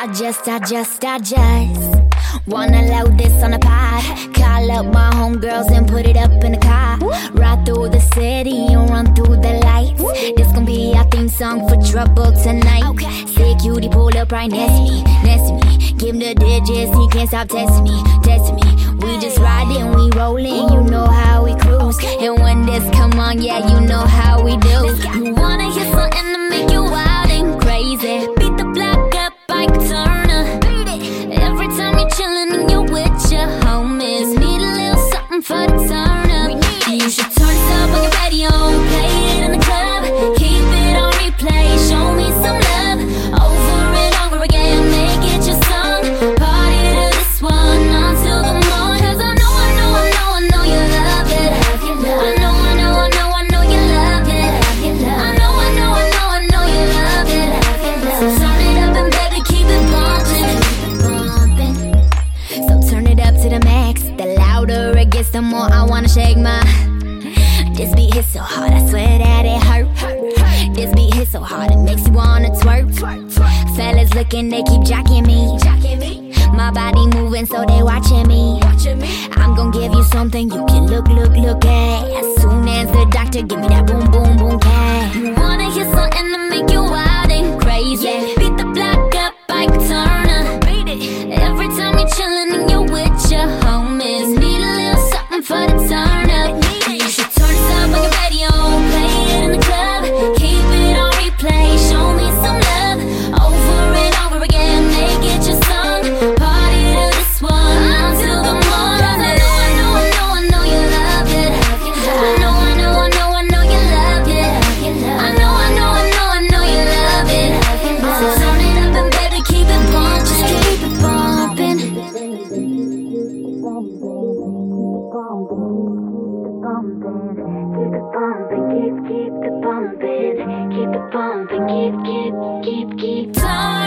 I just, I just, I just wanna load this on a pod. Call up my homegirls and put it up in the car. Ride through the city and run through the lights. This gon' be our theme song for trouble tonight. Say cutie pull up right next to me, next to me. Give him the digits, he can't stop testing me, testing me. We just riding, we rolling, you know how we cruise. And when this come on, yeah, you know how gets, the more I wanna shake my. This beat hits so hard, I swear that it hurt. This beat hits so hard, it makes you wanna twerk. Fellas looking, they keep jacking me. My body moving, so they watching me. I'm gonna give you something you can look, look, look at. As soon as the doctor give me that boom, boom, Keep keep, keep the bumping, keep it bumping, keep, keep, keep, keep turning.